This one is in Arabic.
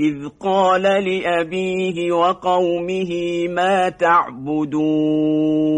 إذ قال لأبيه وقومه ما تعبدون